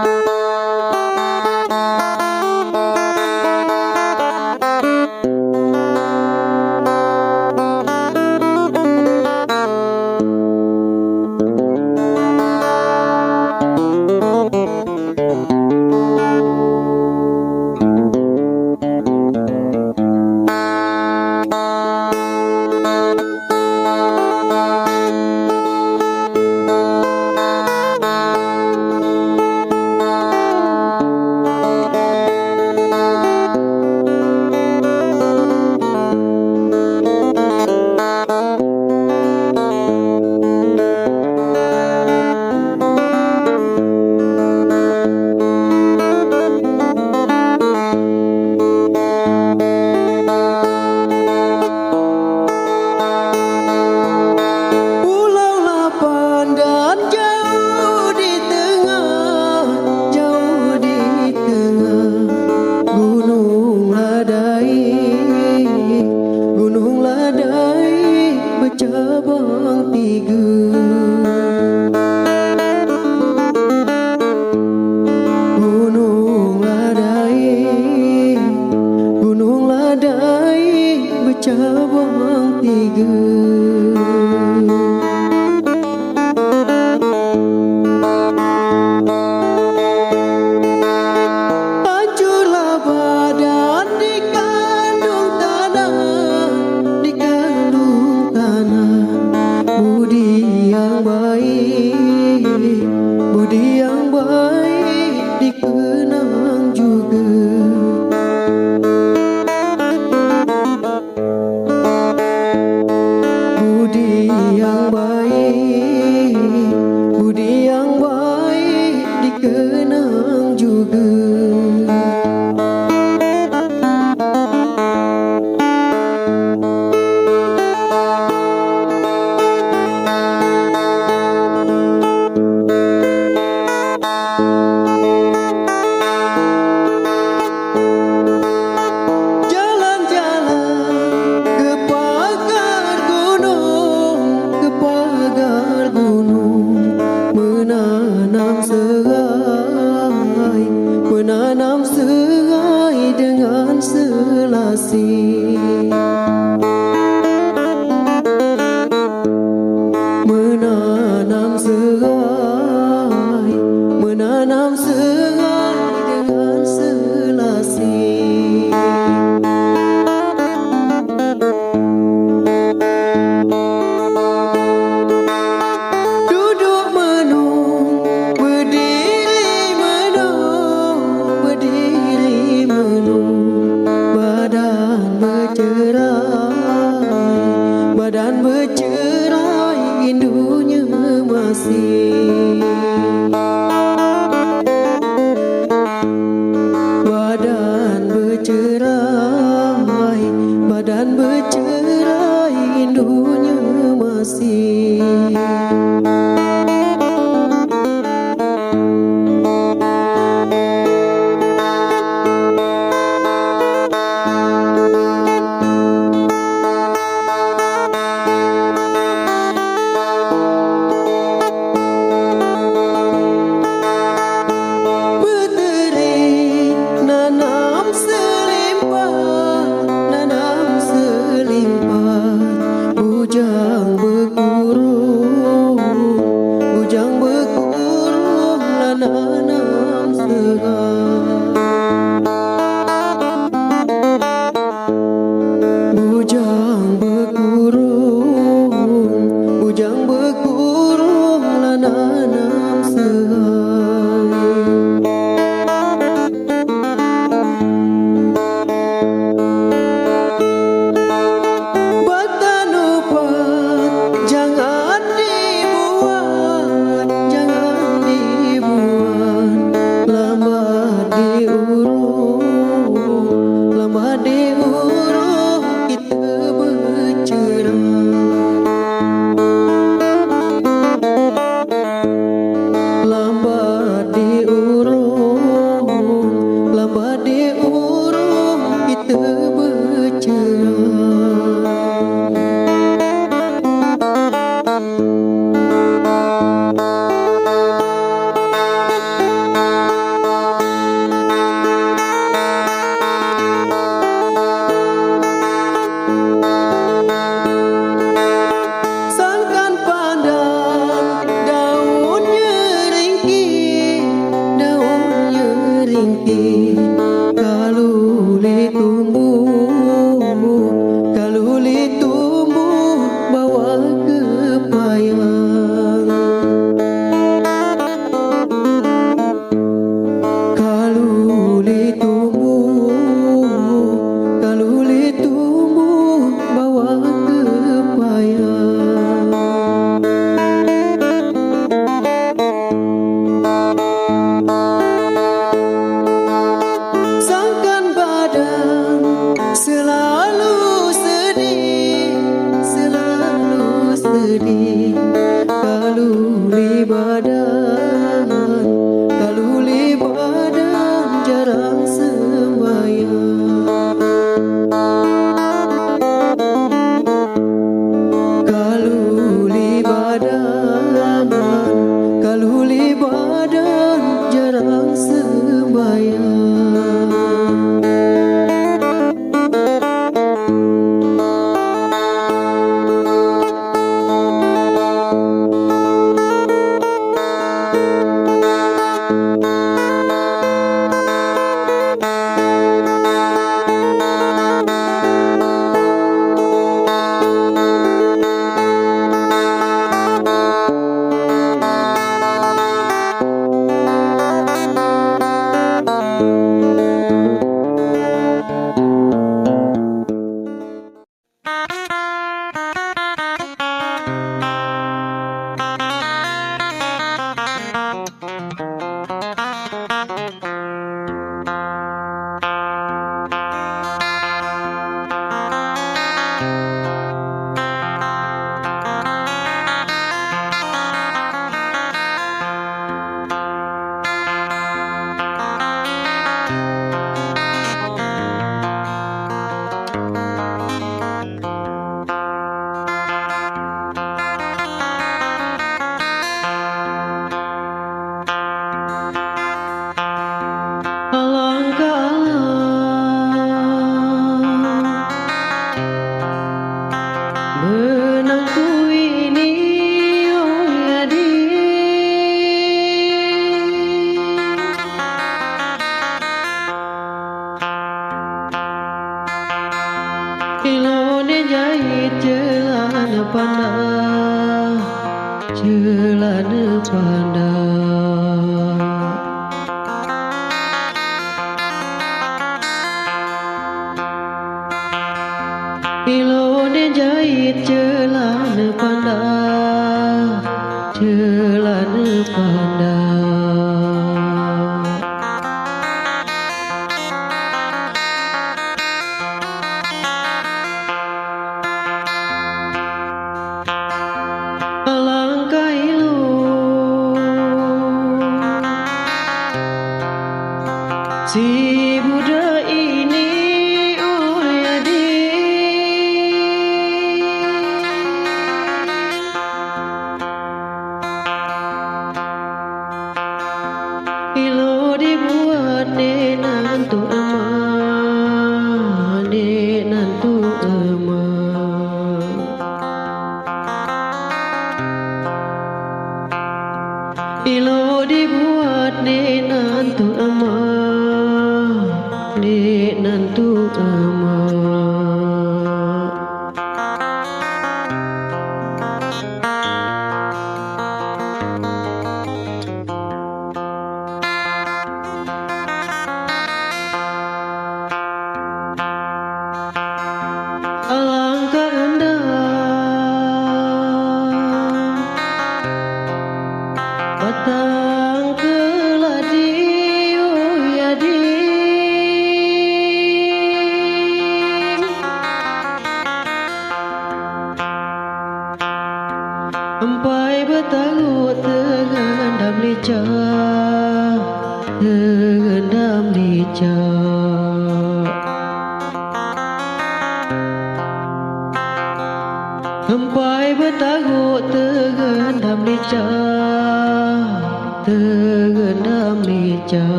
Música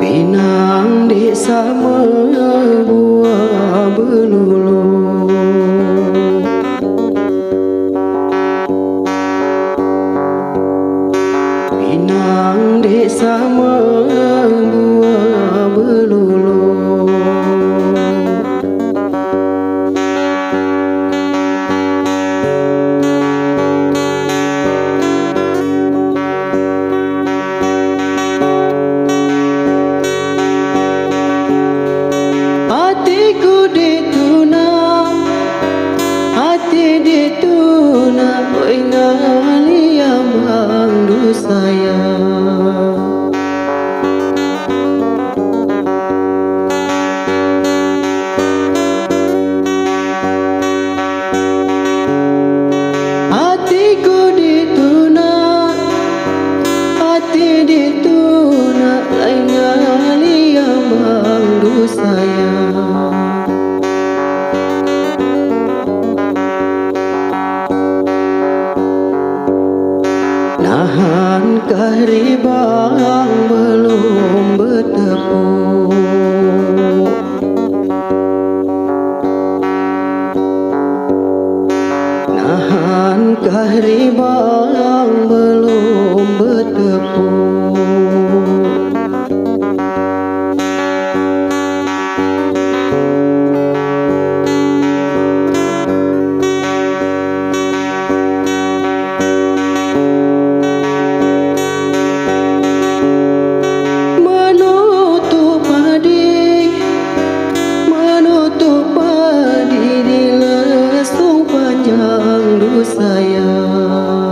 Pinang di sama buah belulu Pinang di sama dahulu sayang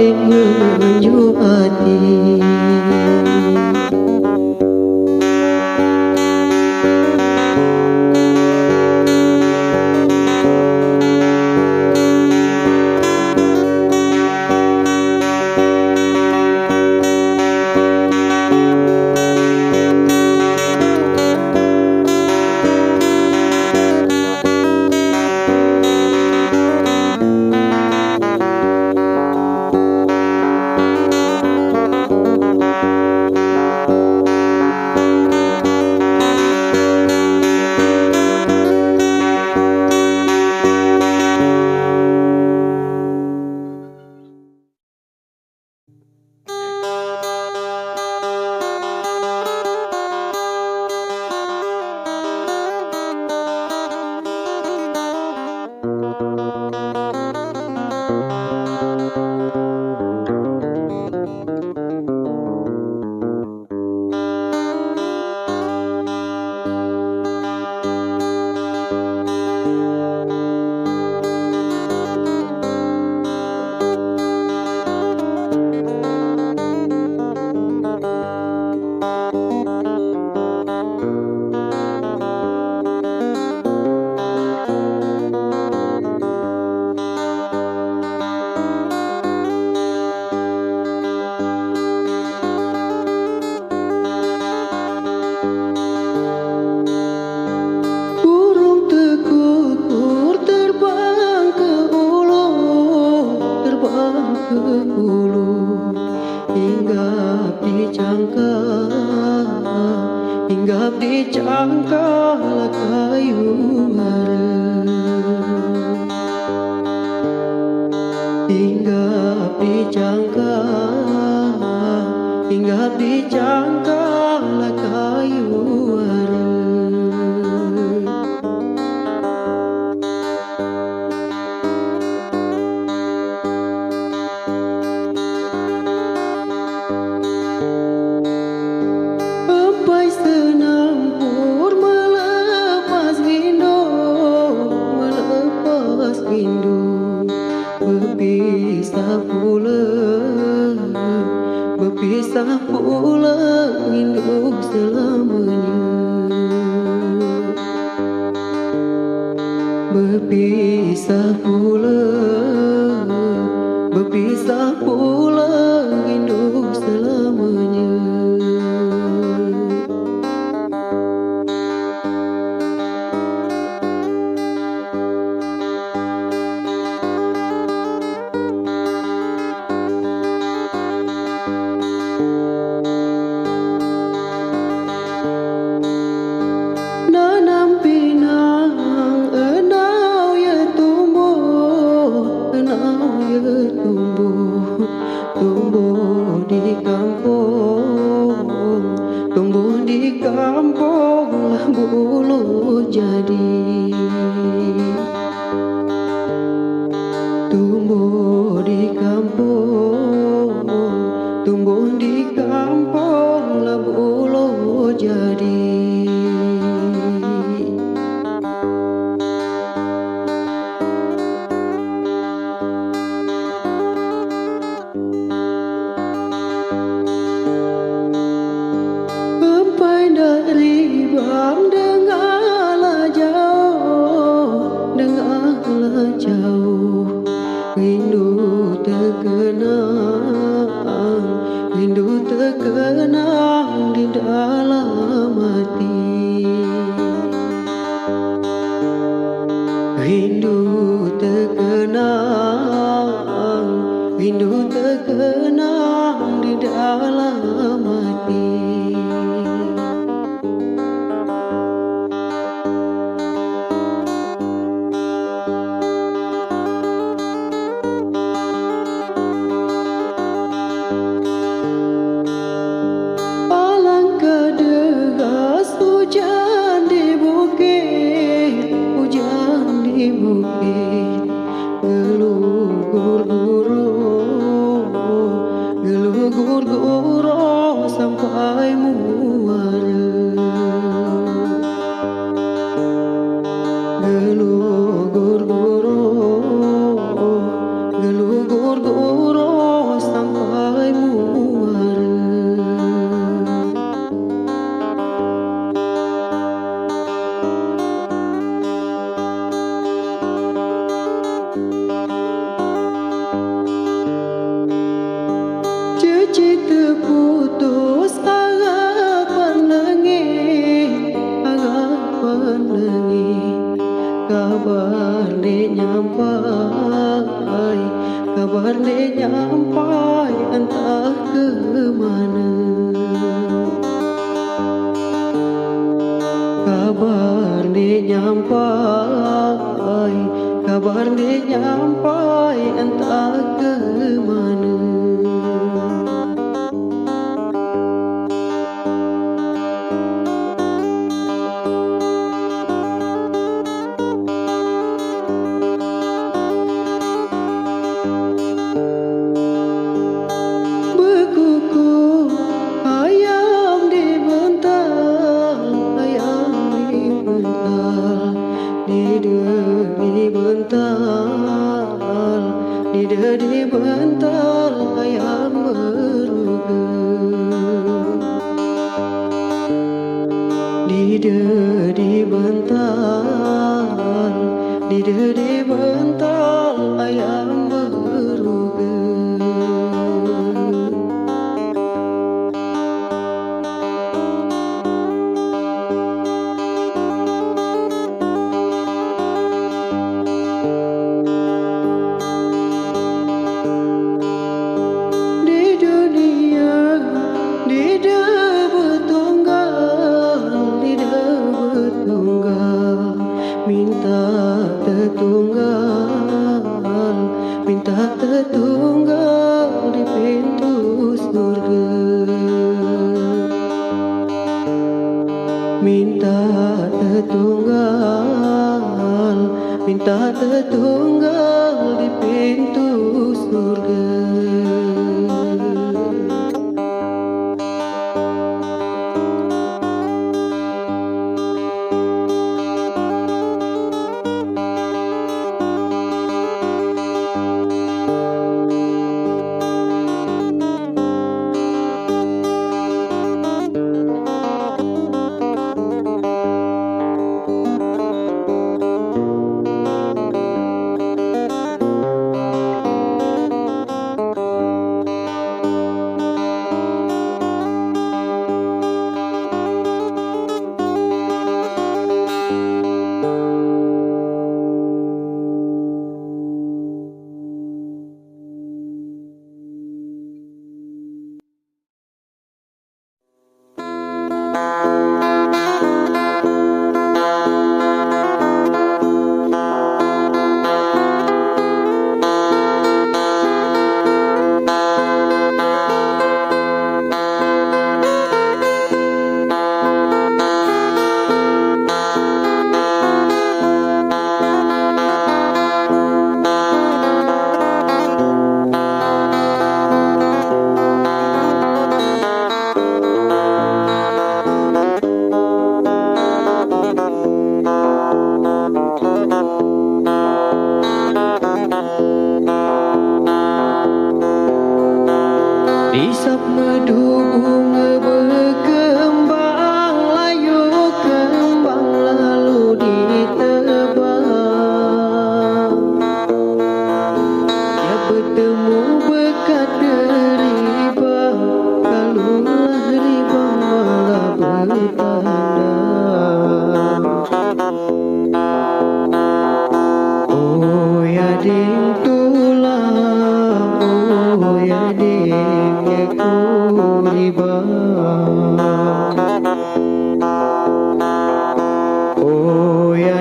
dengan hati Hingga dicangka Hingga dicangka sebulan nyampai Kabar dia nyampai entah ke mana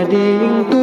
tem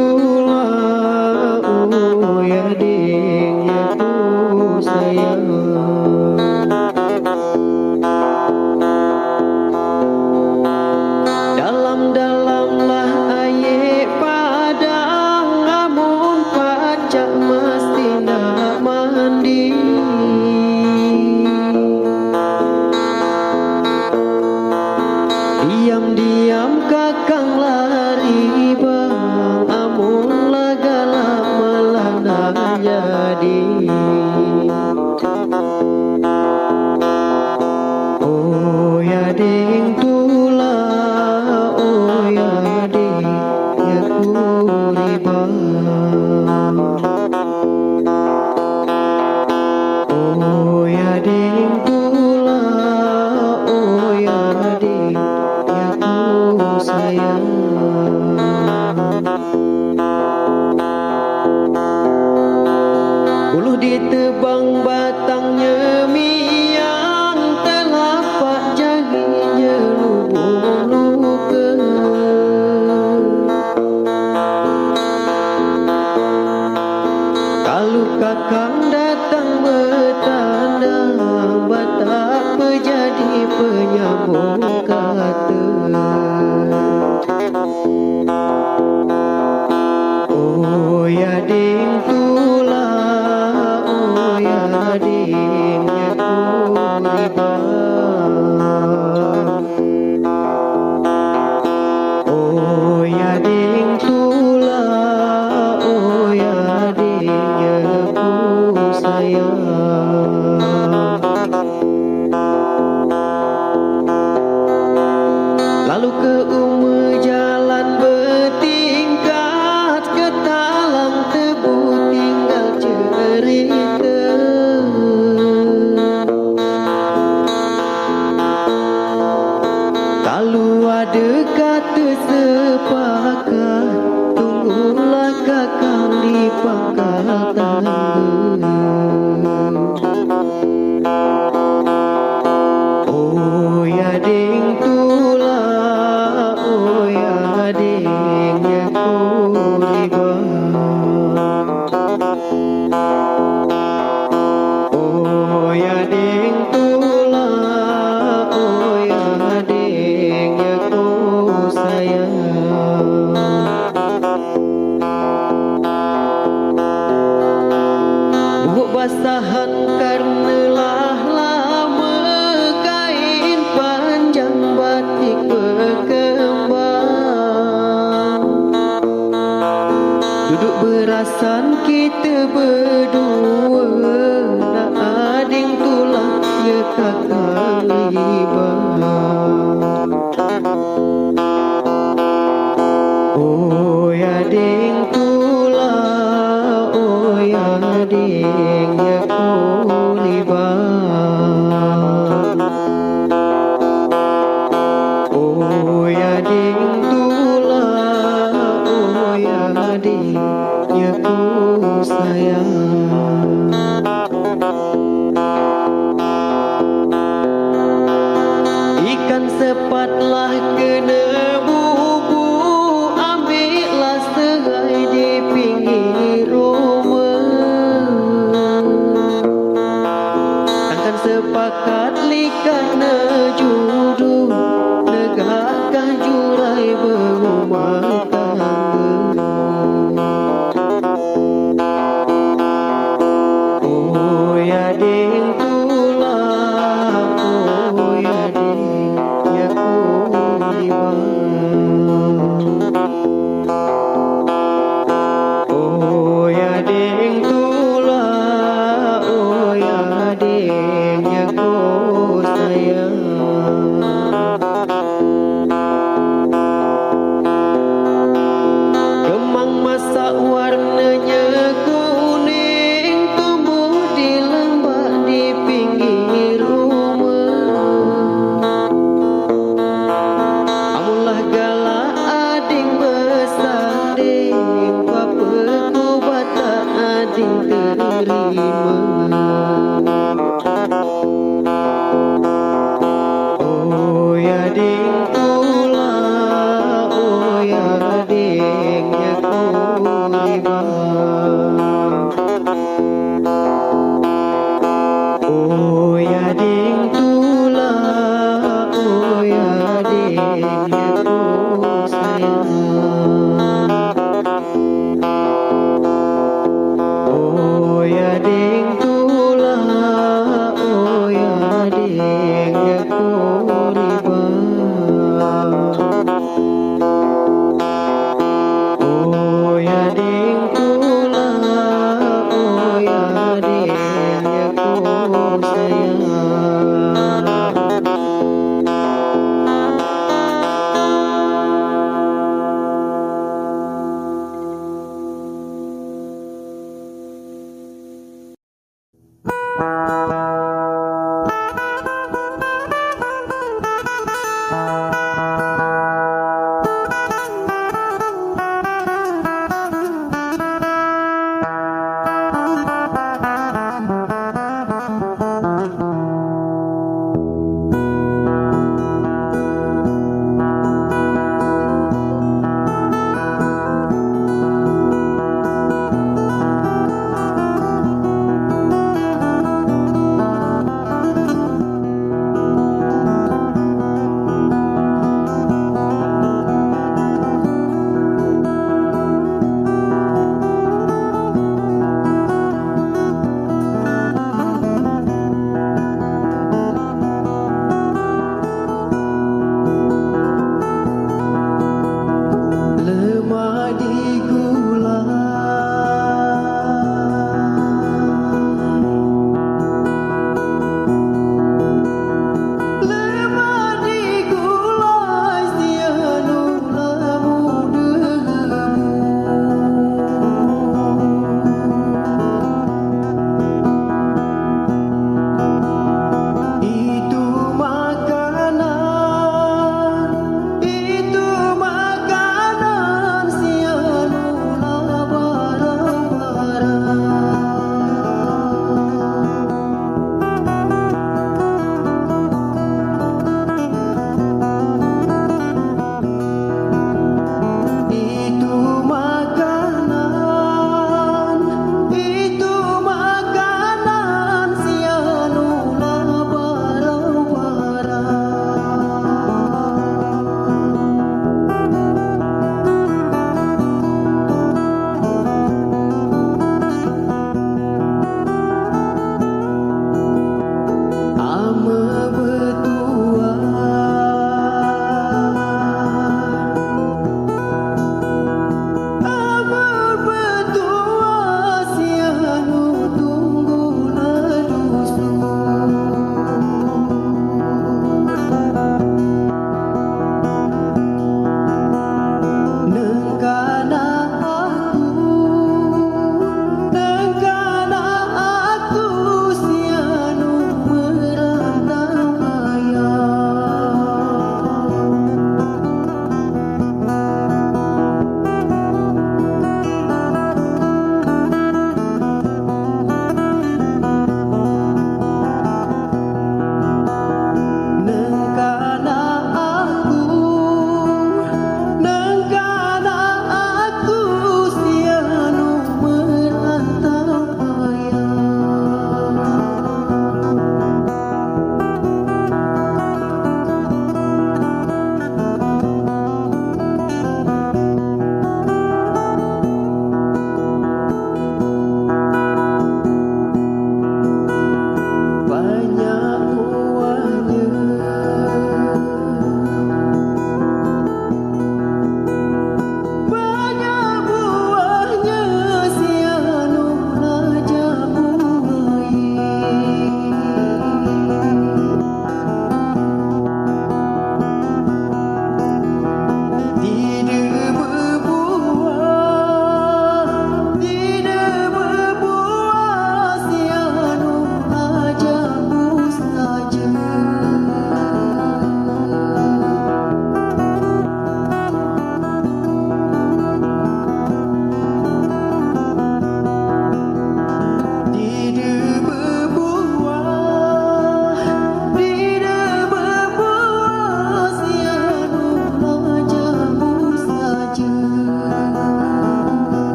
love.